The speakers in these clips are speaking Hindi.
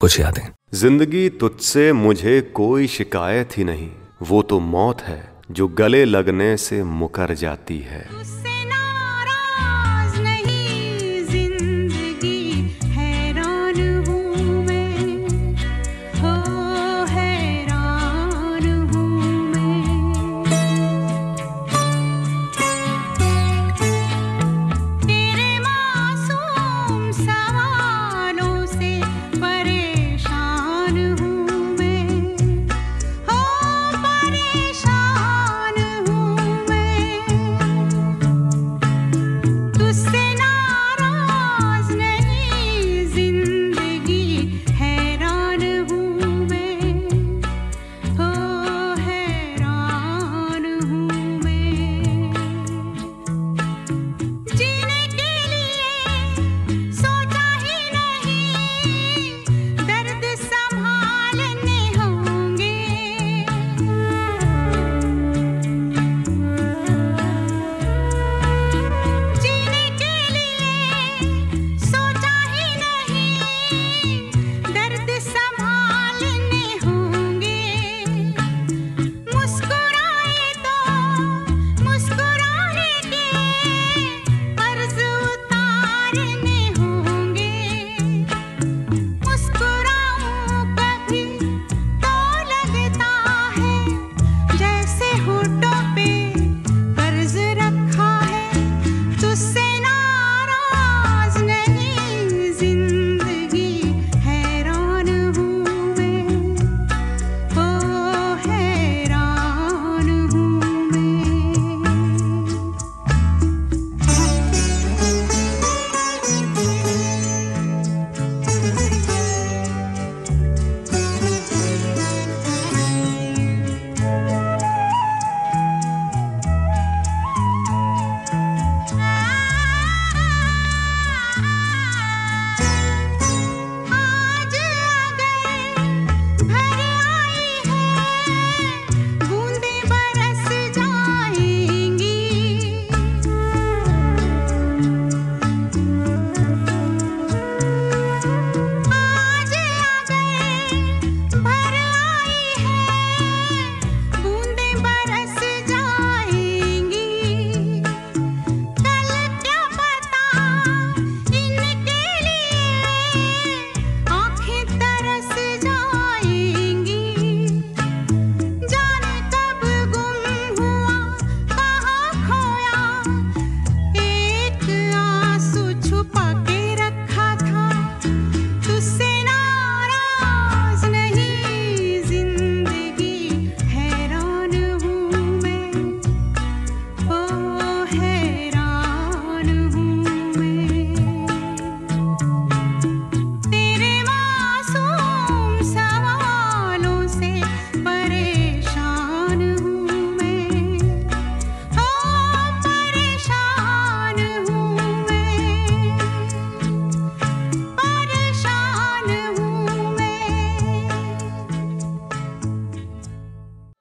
कुछ यादें। ज़िंदगी तुझसे मुझे कोई शिकायत ही नहीं। वो तो मौत है, जो गले लगने से मुकर जाती है।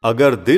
अगर दिल